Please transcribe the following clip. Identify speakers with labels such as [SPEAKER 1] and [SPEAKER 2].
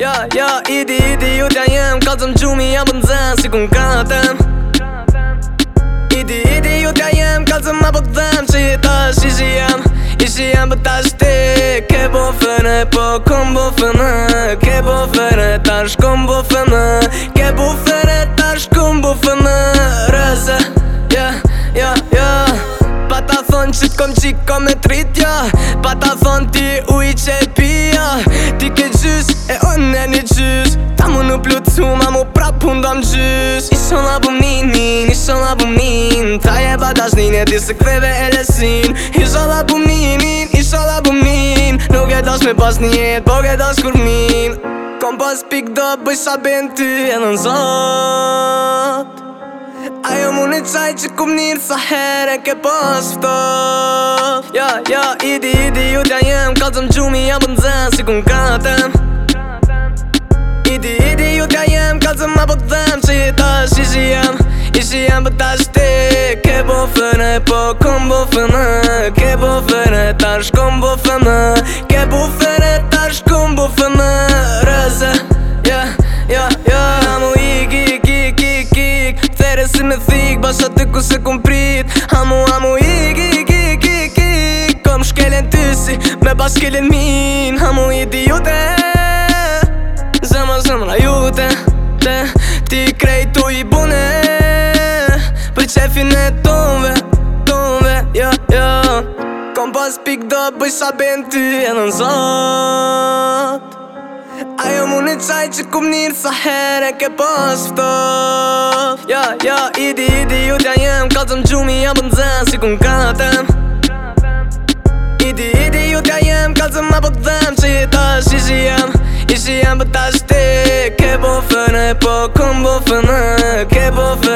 [SPEAKER 1] Ja, ja, idi, idi, jutja jem Kalëzëm gjumi, apë në zem Si ku në kratem Idi, idi, jutja jem Kalëzëm apë të dhem Që i tash ishi jem Ishi jem për tash ti Ke bo fene, po kom bo fene Ke bo fene, tash kom bo fene Ke bo fene, tash kom bo fene shit kom qik kom e tritja Pa ta thon ti u i qepia Ti ke gjysh e on e një gjysh Ta mu nuk plucu ma mu prap un do m'gjysh I shon bu mnin, ni, i bu Ta je ba da shnin e ti se kreve e lesin I shon la bu mnin, i bu Nuk e dash me pas njet, po ke dash kur min Kom pas pik do bëj ty, e në zon qaj që kum njërë sa herë ke pështë Ja, ja, idi, idi, jutja jem Kalëzëm gjumi jam bën zënë, si kun katem Idi, idi, jutja jem Kalëzëm apo të dhem që jetash ishi jem Ishi jem pëtash ti Ke bo fëne, po kom bo fëne Ke bo fëne, tash kom bo fëne Ke bo fëne, tash kom bo fëne bas aty ku se kum prit Amu amu iki iki iki iki Kom shkelen ty si me bas kelen min Amu idi jute Zemra zemra jute te, Ti krejtu i bune Për qefin e tonve Tonve jo jo Kom pas pik do bëj sa ben ty e në zon Ajo mu në qaj që kum njërë sa herë e ke pashto Ja, ja, idi, idi, ju t'ja jem Ka të më gjumi, ja më dhenë, si ku më Idi, idi, ju t'ja jem Ka të më po që i tash, i shi jem I shi jem, pëtash ti Ke bofën e po, ku më bofën Ke bofën e po, ku